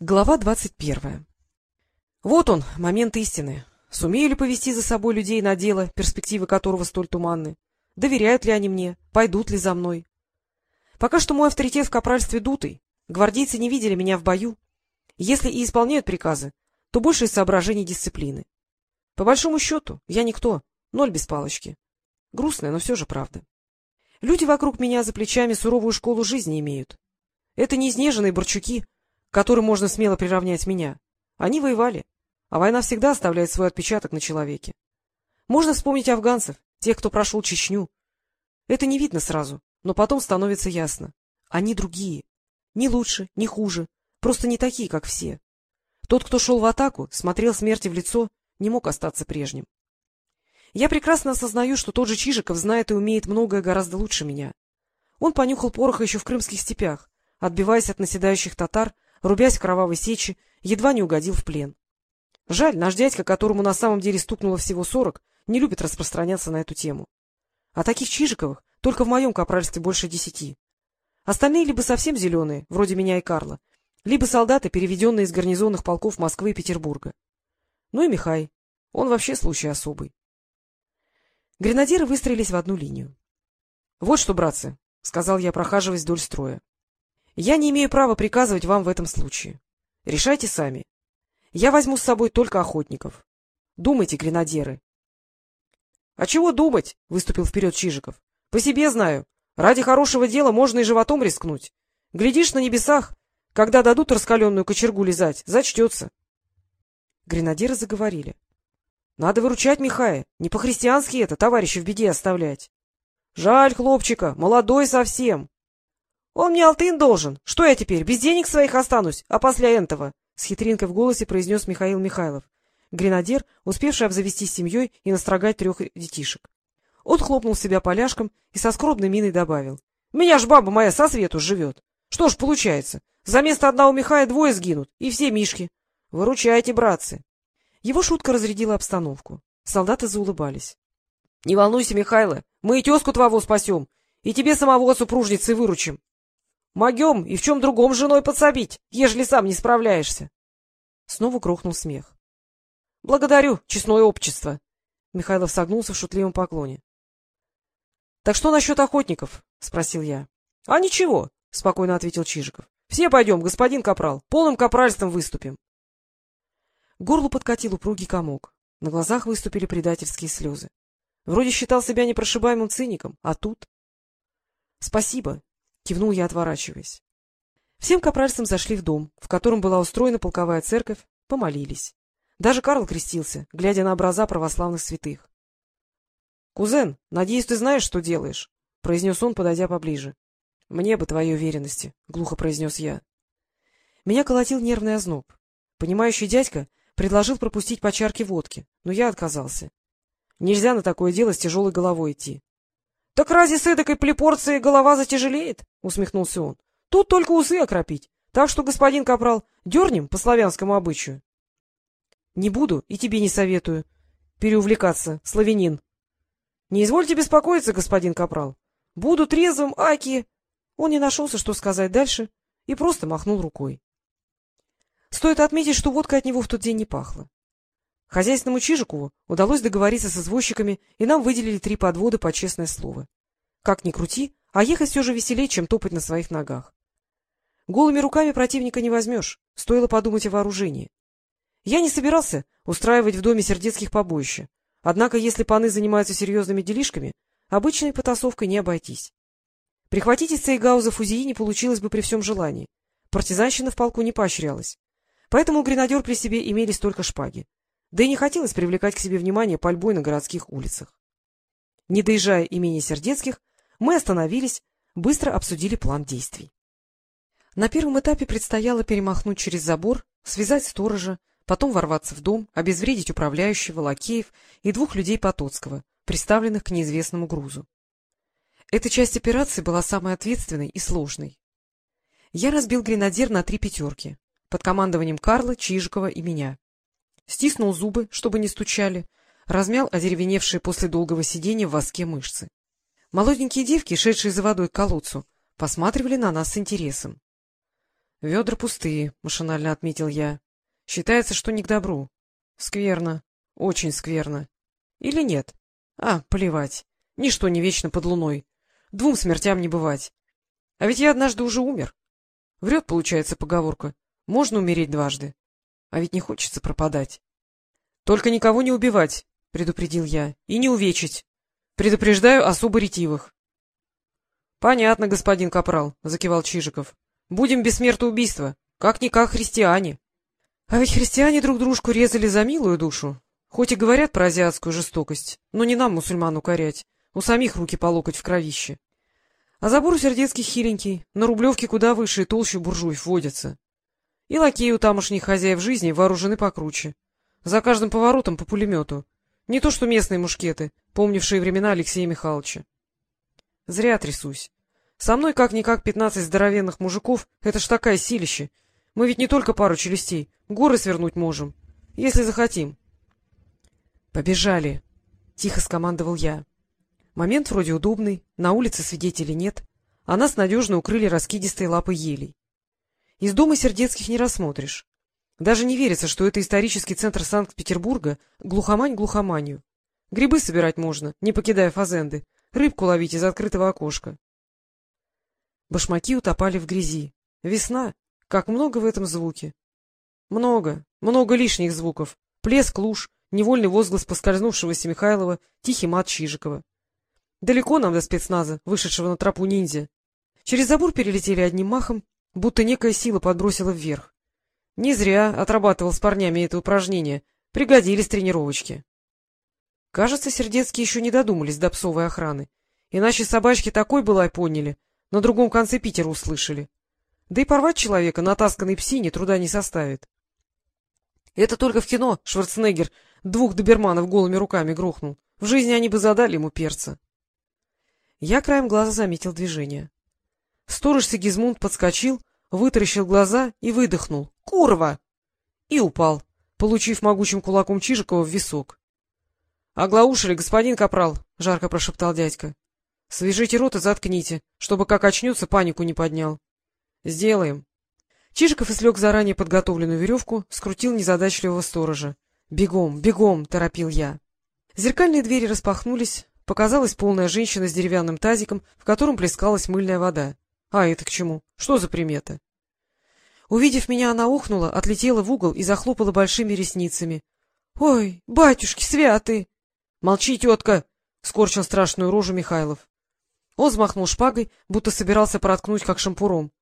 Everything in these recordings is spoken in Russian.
Глава двадцать первая Вот он, момент истины. Сумею ли повести за собой людей на дело, перспективы которого столь туманны? Доверяют ли они мне? Пойдут ли за мной? Пока что мой авторитет в капральстве дутый. Гвардейцы не видели меня в бою. Если и исполняют приказы, то больше из соображений дисциплины. По большому счету, я никто, ноль без палочки. Грустная, но все же правда. Люди вокруг меня за плечами суровую школу жизни имеют. Это не изнеженные борчуки — которым можно смело приравнять меня. Они воевали, а война всегда оставляет свой отпечаток на человеке. Можно вспомнить афганцев, тех, кто прошел Чечню. Это не видно сразу, но потом становится ясно. Они другие. Не лучше, не хуже, просто не такие, как все. Тот, кто шел в атаку, смотрел смерти в лицо, не мог остаться прежним. Я прекрасно осознаю, что тот же Чижиков знает и умеет многое гораздо лучше меня. Он понюхал пороха еще в крымских степях, отбиваясь от наседающих татар рубясь в кровавой сечи, едва не угодил в плен. Жаль, наш дядька, которому на самом деле стукнуло всего сорок, не любит распространяться на эту тему. А таких Чижиковых только в моем капральстве больше десяти. Остальные либо совсем зеленые, вроде меня и Карла, либо солдаты, переведенные из гарнизонных полков Москвы и Петербурга. Ну и Михай. Он вообще случай особый. Гренадеры выстроились в одну линию. — Вот что, братцы, — сказал я, прохаживаясь вдоль строя. Я не имею права приказывать вам в этом случае. Решайте сами. Я возьму с собой только охотников. Думайте, гренадеры. — А чего думать? — выступил вперед Чижиков. — По себе знаю. Ради хорошего дела можно и животом рискнуть. Глядишь на небесах, когда дадут раскаленную кочергу лизать, зачтется. Гренадеры заговорили. — Надо выручать Михая. Не по-христиански это, товарища в беде оставлять. — Жаль хлопчика, молодой совсем. Он мне алтын должен. Что я теперь, без денег своих останусь, а после этого? — с хитринкой в голосе произнес Михаил Михайлов, гренадер, успевший обзавестись семьей и настрогать трех детишек. Он хлопнул себя поляшком и со скорбной миной добавил. — Меня ж баба моя со свету живет. Что ж получается, за место одного Михая двое сгинут, и все Мишки. Выручайте, братцы. Его шутка разрядила обстановку. Солдаты заулыбались. — Не волнуйся, Михайло, мы и тезку твоего спасем, и тебе самого супружницы выручим. Могем и в чем другом женой подсобить, ежели сам не справляешься. Снова грохнул смех. — Благодарю, честное общество. Михайлов согнулся в шутливом поклоне. — Так что насчет охотников? — спросил я. — А ничего, — спокойно ответил Чижиков. — Все пойдем, господин Капрал, полным капральством выступим. К горлу подкатил упругий комок. На глазах выступили предательские слезы. Вроде считал себя непрошибаемым циником, а тут... — Спасибо, Кивнул я, отворачиваясь. Всем капральцам зашли в дом, в котором была устроена полковая церковь, помолились. Даже Карл крестился, глядя на образа православных святых. — Кузен, надеюсь, ты знаешь, что делаешь? — произнес он, подойдя поближе. — Мне бы твоей уверенности, — глухо произнес я. Меня колотил нервный озноб. Понимающий дядька предложил пропустить по чарке водки, но я отказался. Нельзя на такое дело с тяжелой головой идти. — Так разве с эдакой плепорцией голова затяжелеет? — усмехнулся он. — Тут только усы окропить. Так что, господин Капрал, дернем по славянскому обычаю. — Не буду и тебе не советую переувлекаться, славянин. — Не извольте беспокоиться, господин Капрал. Буду трезвым, аки... Он не нашелся, что сказать дальше, и просто махнул рукой. Стоит отметить, что водка от него в тот день не пахла. Хозяйственному Чижикову удалось договориться с извозчиками, и нам выделили три подвода по честное слово. Как ни крути, а ехать все же веселее, чем топать на своих ногах. Голыми руками противника не возьмешь, стоило подумать о вооружении. Я не собирался устраивать в доме сердецких побоища, однако если паны занимаются серьезными делишками, обычной потасовкой не обойтись. Прихватить из Цейгауза фузии не получилось бы при всем желании. Партизанщина в полку не поощрялась. Поэтому гренадер при себе имелись только шпаги. Да и не хотелось привлекать к себе внимание пальбой на городских улицах. Не доезжая имени Сердецких, мы остановились, быстро обсудили план действий. На первом этапе предстояло перемахнуть через забор, связать сторожа, потом ворваться в дом, обезвредить управляющего, лакеев и двух людей Потоцкого, приставленных к неизвестному грузу. Эта часть операции была самой ответственной и сложной. Я разбил гренадер на три пятерки под командованием Карла, Чижикова и меня стиснул зубы, чтобы не стучали, размял одеревеневшие после долгого сидения в воске мышцы. Молоденькие девки, шедшие за водой к колодцу, посматривали на нас с интересом. — Ведра пустые, — машинально отметил я. — Считается, что не к добру. — Скверно. Очень скверно. Или нет? А, плевать. Ничто не вечно под луной. Двум смертям не бывать. А ведь я однажды уже умер. Врет, получается, поговорка. Можно умереть дважды. А ведь не хочется пропадать. — Только никого не убивать, — предупредил я, — и не увечить. Предупреждаю особо ретивых. — Понятно, господин Капрал, — закивал Чижиков. — Будем без смертоубийства. Как-никак христиане. А ведь христиане друг дружку резали за милую душу. Хоть и говорят про азиатскую жестокость, но не нам, мусульман, укорять. У самих руки по локоть в кровище. А забор у Сердецких хиленький, на Рублевке куда выше и толще буржуев водятся. И лакеи у тамошних хозяев жизни вооружены покруче. За каждым поворотом по пулемету. Не то что местные мушкеты, помнившие времена Алексея Михайловича. Зря трясусь. Со мной как-никак пятнадцать здоровенных мужиков — это ж такая силище. Мы ведь не только пару челюстей, горы свернуть можем, если захотим. — Побежали, — тихо скомандовал я. Момент вроде удобный, на улице свидетелей нет, а нас надежно укрыли раскидистые лапы елей. Из дома Сердецких не рассмотришь. Даже не верится, что это исторический центр Санкт-Петербурга, глухомань глухоманью. Грибы собирать можно, не покидая фазенды, рыбку ловить из открытого окошка. Башмаки утопали в грязи. Весна. Как много в этом звуке. Много, много лишних звуков. Плеск луж, невольный возглас поскользнувшегося Михайлова, тихий мат Чижикова. Далеко нам до спецназа, вышедшего на тропу ниндзя. Через забор перелетели одним махом, будто некая сила подбросила вверх. Не зря отрабатывал с парнями это упражнение. Пригодились тренировочки. Кажется, Сердецкие еще не додумались до псовой охраны. Иначе собачки такой былай поняли, на другом конце Питера услышали. Да и порвать человека, натасканной псине, труда не составит. Это только в кино Шварценеггер двух доберманов голыми руками грохнул. В жизни они бы задали ему перца. Я краем глаза заметил движение. Сторож Сигизмунд подскочил, вытаращил глаза и выдохнул. Курва! И упал, получив могучим кулаком Чижикова в висок. — Оглаушили, господин Капрал, — жарко прошептал дядька. — Свяжите рот и заткните, чтобы, как очнется, панику не поднял. — Сделаем. Чижиков излег заранее подготовленную веревку, скрутил незадачливого сторожа. — Бегом, бегом! — торопил я. Зеркальные двери распахнулись, показалась полная женщина с деревянным тазиком, в котором плескалась мыльная вода. А это к чему? Что за примета? Увидев меня, она ухнула, отлетела в угол и захлопала большими ресницами. — Ой, батюшки святые! — Молчи, тетка! — скорчил страшную рожу Михайлов. Он взмахнул шпагой, будто собирался проткнуть, как шампуром.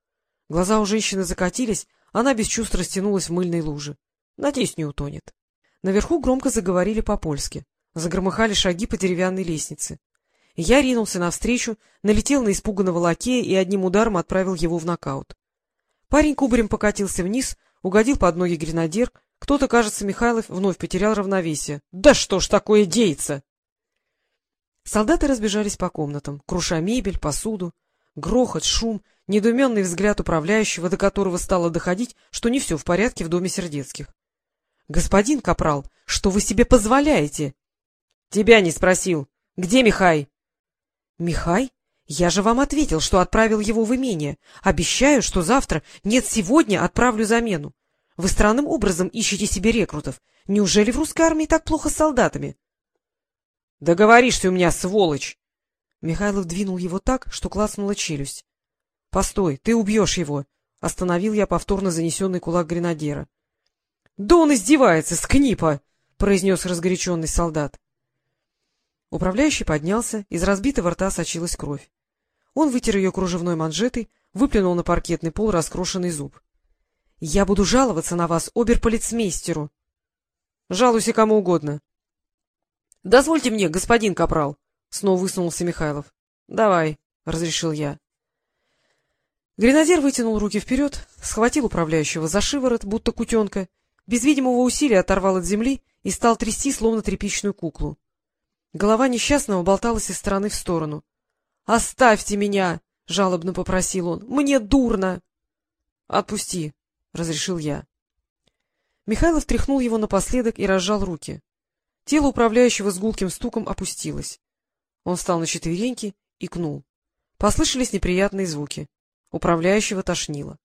Глаза у женщины закатились, она без чувств растянулась в мыльной луже. Надеюсь, не утонет. Наверху громко заговорили по-польски. Загромыхали шаги по деревянной лестнице. Я ринулся навстречу, налетел на испуганного лакея и одним ударом отправил его в нокаут. Парень кубарем покатился вниз, угодил под ноги гренадер. Кто-то, кажется, Михайлов вновь потерял равновесие. — Да что ж такое деется? Солдаты разбежались по комнатам, круша мебель, посуду. Грохот, шум, недуменный взгляд управляющего, до которого стало доходить, что не все в порядке в доме Сердецких. — Господин Капрал, что вы себе позволяете? — Тебя не спросил. Где Михай? — Михай? Я же вам ответил, что отправил его в имение. Обещаю, что завтра, нет, сегодня отправлю замену. Вы странным образом ищете себе рекрутов. Неужели в русской армии так плохо с солдатами? — Договоришься у меня, сволочь! Михайлов двинул его так, что клацнула челюсть. — Постой, ты убьешь его! — остановил я повторно занесенный кулак гренадера. — Да он издевается, скнипа! — произнес разгоряченный солдат. Управляющий поднялся, из разбитого рта сочилась кровь. Он вытер ее кружевной манжетой, выплюнул на паркетный пол раскрошенный зуб. — Я буду жаловаться на вас оберполицмейстеру. — Жалуйся кому угодно. — Дозвольте мне, господин Капрал, — снова высунулся Михайлов. — Давай, — разрешил я. Гренадер вытянул руки вперед, схватил управляющего за шиворот, будто кутенка, без видимого усилия оторвал от земли и стал трясти, словно тряпичную куклу. Голова несчастного болталась из стороны в сторону. — Оставьте меня! — жалобно попросил он. — Мне дурно! — Отпусти, — разрешил я. Михайлов тряхнул его напоследок и разжал руки. Тело управляющего с гулким стуком опустилось. Он встал на четвереньки и кнул. Послышались неприятные звуки. Управляющего тошнило.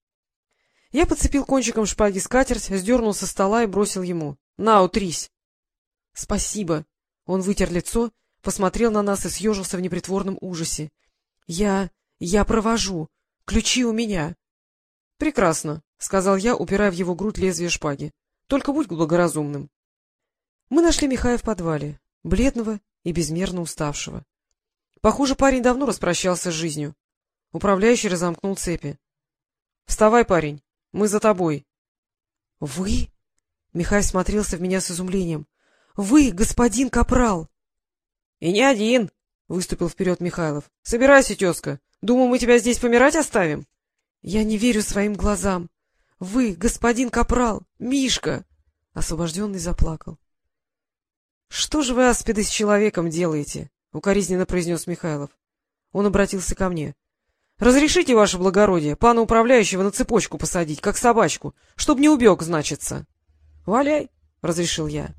Я подцепил кончиком шпаги скатерть, сдернул со стола и бросил ему. — На, утрись! — Спасибо! Он вытер лицо, посмотрел на нас и съежился в непритворном ужасе. — Я... я провожу. Ключи у меня. — Прекрасно, — сказал я, упирая в его грудь лезвие шпаги. — Только будь благоразумным. Мы нашли Михая в подвале, бледного и безмерно уставшего. Похоже, парень давно распрощался с жизнью. Управляющий разомкнул цепи. — Вставай, парень, мы за тобой. — Вы? — Михай смотрелся в меня с изумлением. — Вы, господин Капрал! — И не один, — выступил вперед Михайлов. — Собирайся, тезка. Думаю, мы тебя здесь помирать оставим? — Я не верю своим глазам. Вы, господин Капрал, Мишка! Освобожденный заплакал. — Что же вы, аспиды, с человеком делаете? — укоризненно произнес Михайлов. Он обратился ко мне. — Разрешите, ваше благородие, пана управляющего на цепочку посадить, как собачку, чтоб не убег, значится. — Валяй, — разрешил я.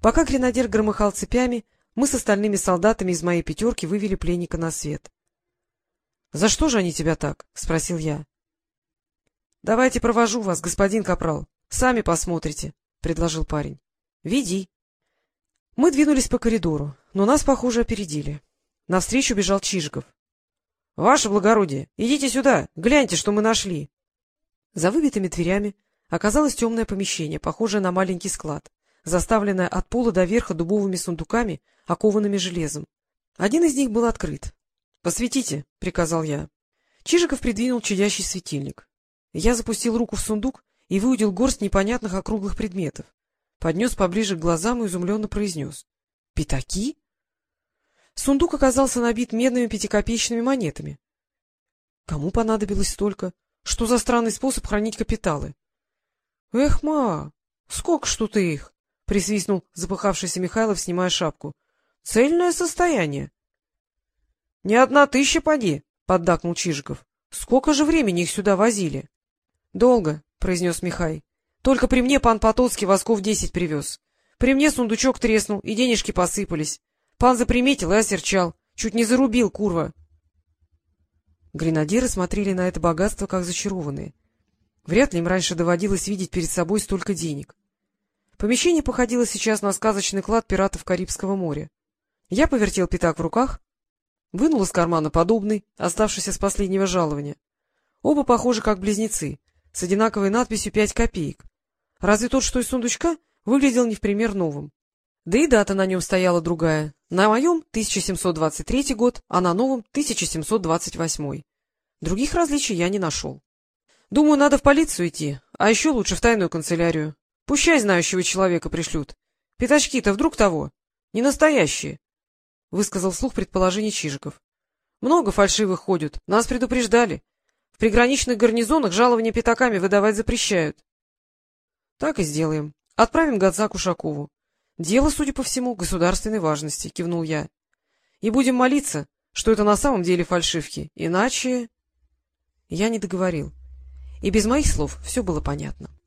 Пока гренадер громыхал цепями, мы с остальными солдатами из моей пятерки вывели пленника на свет. — За что же они тебя так? — спросил я. — Давайте провожу вас, господин Капрал. Сами посмотрите, — предложил парень. — Веди. Мы двинулись по коридору, но нас, похоже, опередили. Навстречу бежал Чижиков. — Ваше благородие, идите сюда, гляньте, что мы нашли. За выбитыми дверями оказалось темное помещение, похожее на маленький склад, заставленное от пола до верха дубовыми сундуками, окованными железом. Один из них был открыт. — Посветите, — приказал я. Чижиков придвинул чадящий светильник. Я запустил руку в сундук и выудил горсть непонятных округлых предметов поднес поближе к глазам и изумленно произнес. — Пятаки? Сундук оказался набит медными пятикопеечными монетами. Кому понадобилось столько? Что за странный способ хранить капиталы? — Эх, ма, сколько ж тут их? — присвистнул запыхавшийся Михайлов, снимая шапку. — Цельное состояние. — Не одна тысяча, поди, — поддакнул Чижиков. — Сколько же времени их сюда возили? — Долго, — произнес Михай. Только при мне пан Потоцкий восков десять привез. При мне сундучок треснул, и денежки посыпались. Пан заприметил и осерчал. Чуть не зарубил, курва. Гренадеры смотрели на это богатство, как зачарованные. Вряд ли им раньше доводилось видеть перед собой столько денег. Помещение походило сейчас на сказочный клад пиратов Карибского моря. Я повертел пятак в руках, вынул из кармана подобный, оставшийся с последнего жалования. Оба похожи как близнецы, с одинаковой надписью «пять копеек». Разве тот, что из сундучка, выглядел не в пример новым. Да и дата на нем стояла другая. На моем — 1723 год, а на новом — 1728. Других различий я не нашел. Думаю, надо в полицию идти, а еще лучше в тайную канцелярию. Пущай знающего человека пришлют. Пятачки-то вдруг того? Не настоящие, — высказал вслух предположение Чижиков. Много фальшивых ходят, нас предупреждали. В приграничных гарнизонах жалования пятаками выдавать запрещают. — Так и сделаем. Отправим Гадзаку Ушакову. Дело, судя по всему, государственной важности, — кивнул я. — И будем молиться, что это на самом деле фальшивки, иначе... Я не договорил. И без моих слов все было понятно.